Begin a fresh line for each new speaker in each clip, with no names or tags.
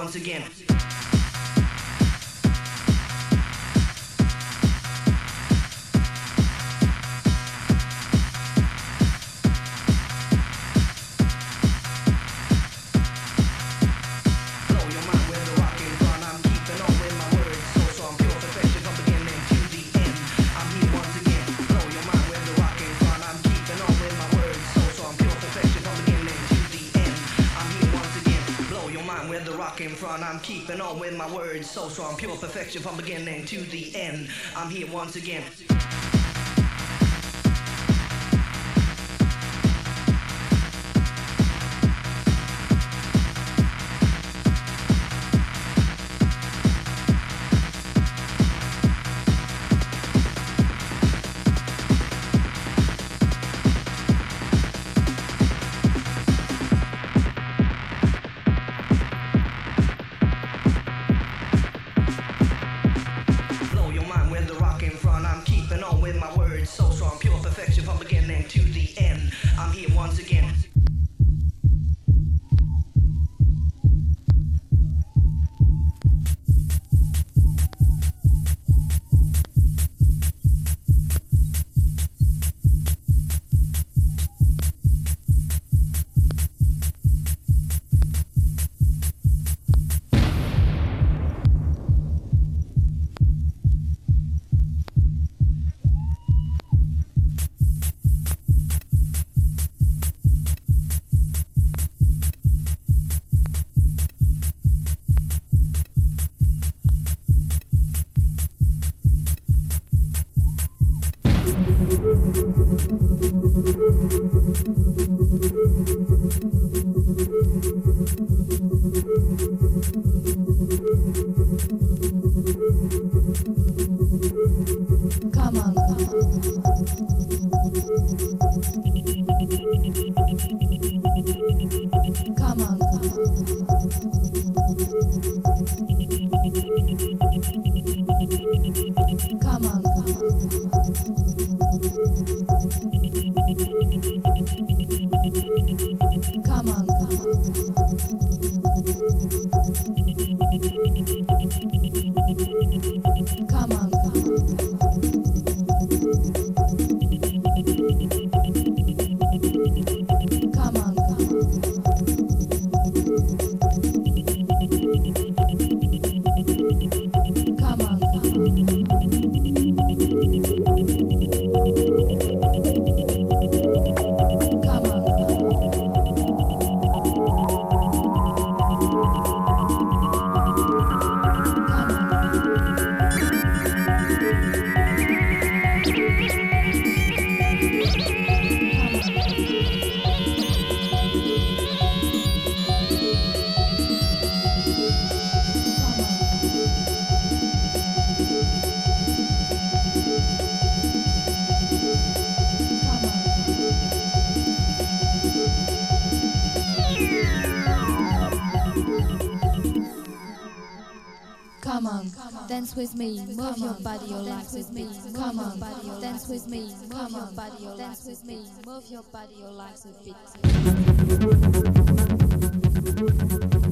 once again.
So strong, pure perfection from beginning to the end. I'm here once again.
Dance with me, move your body, your legs with me. Come on, dance with me, move your body, your legs with me. Move your body, your legs with me.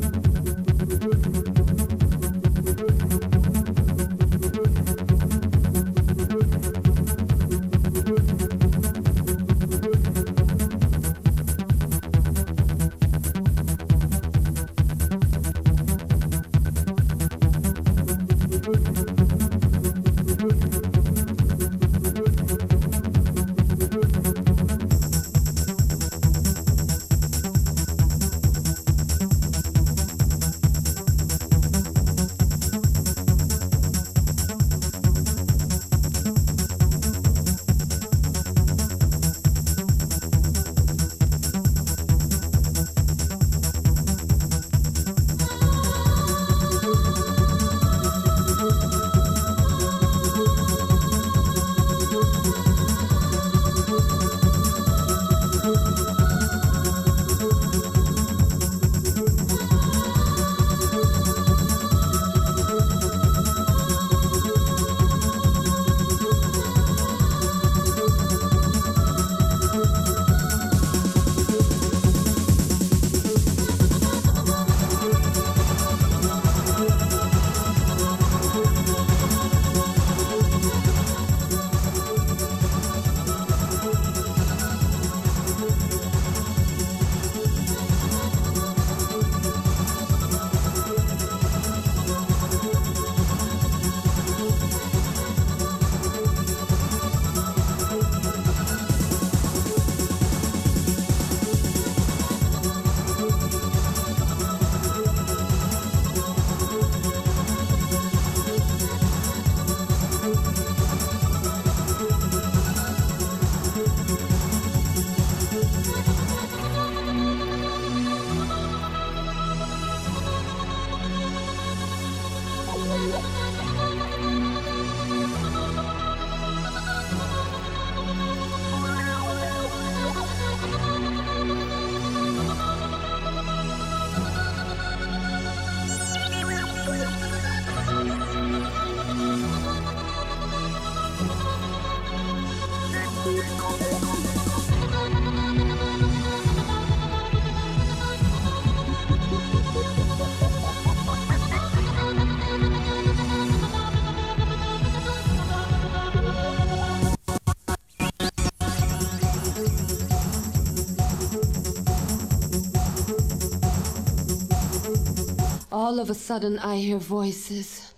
All of a sudden, I hear voices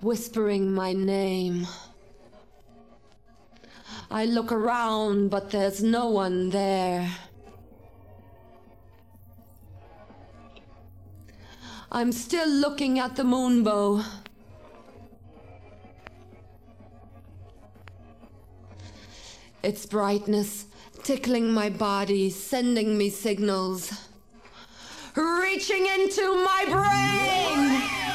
whispering my name. I look around, but there's no one there. I'm still looking at the moonbow. Its brightness tickling my body, sending me signals reaching into my brain.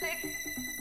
Thank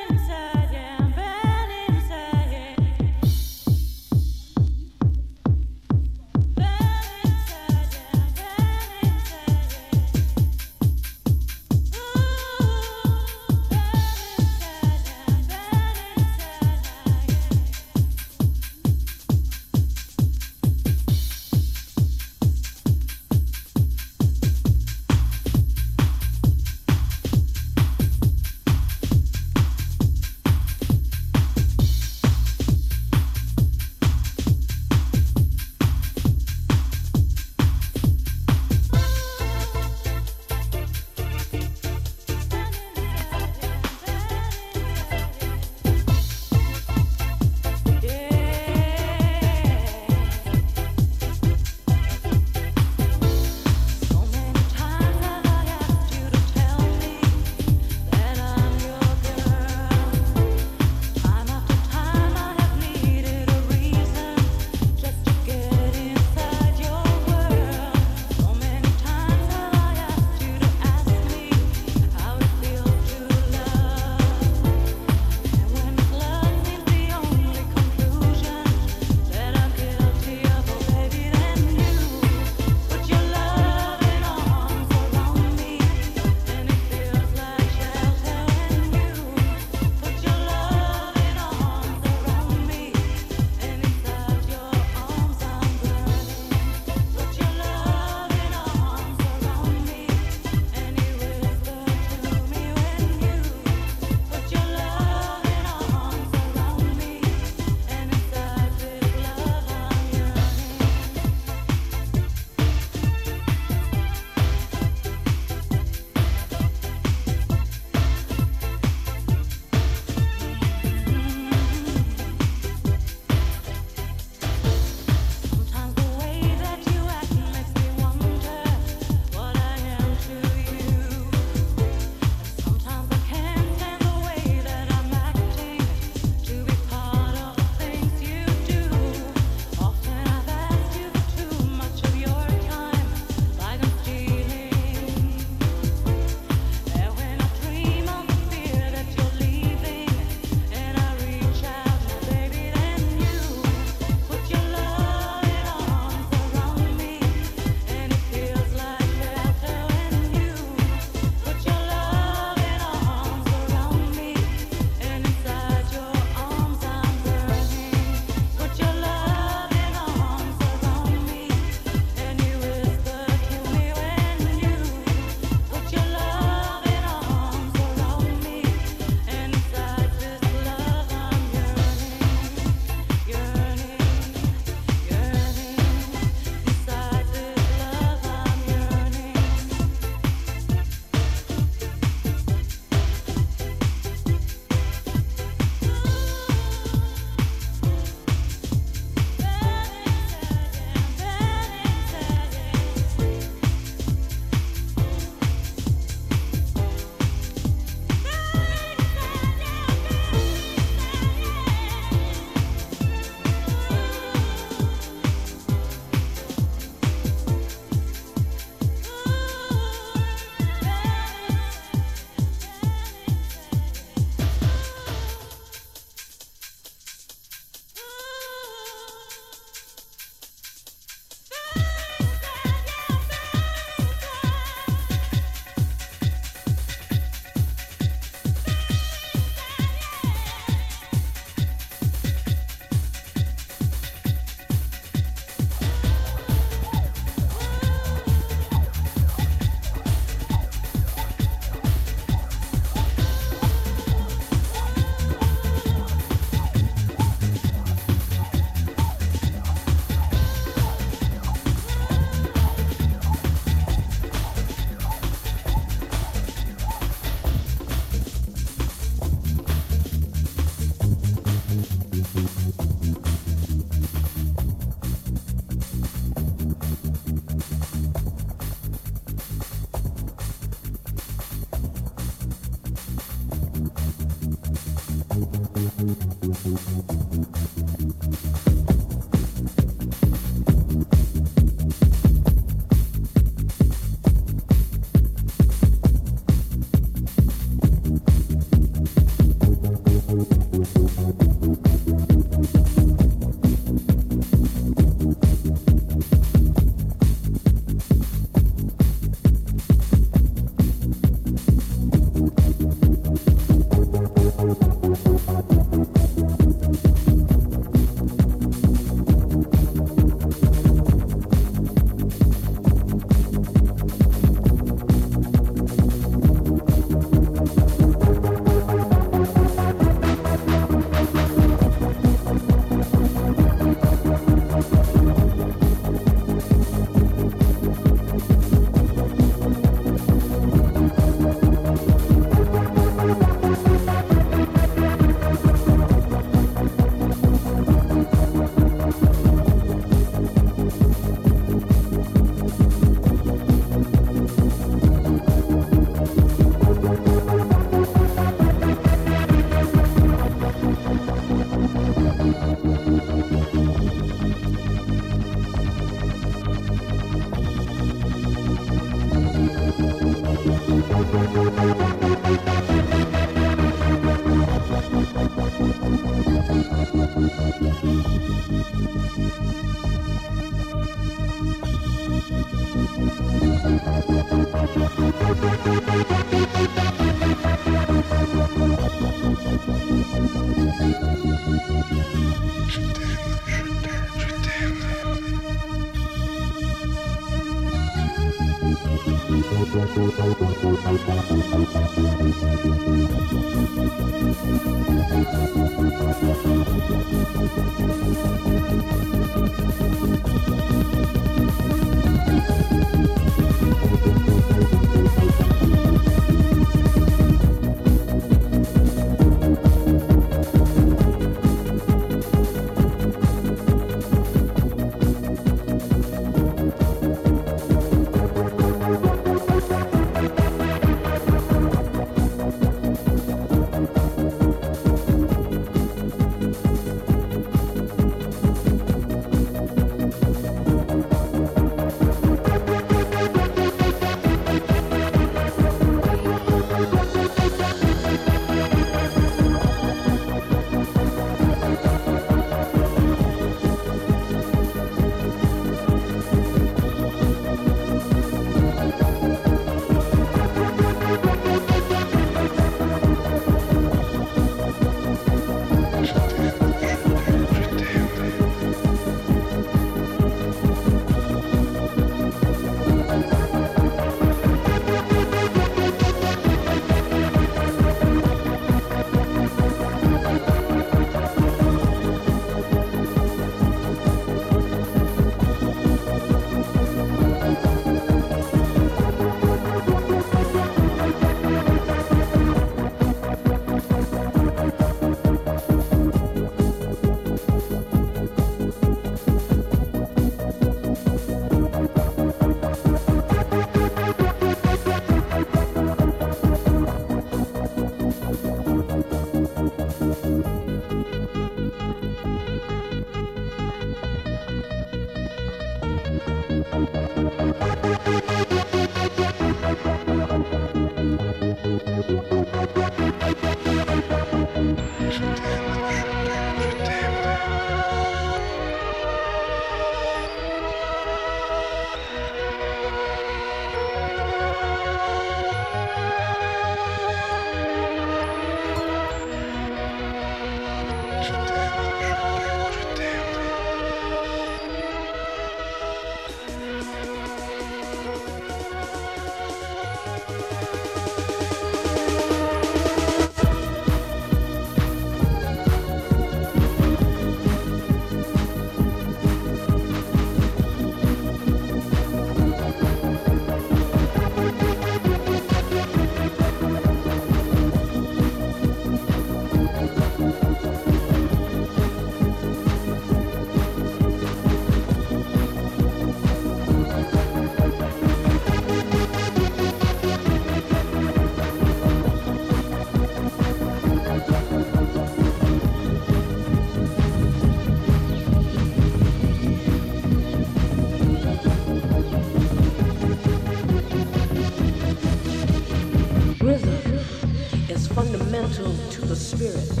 spirit.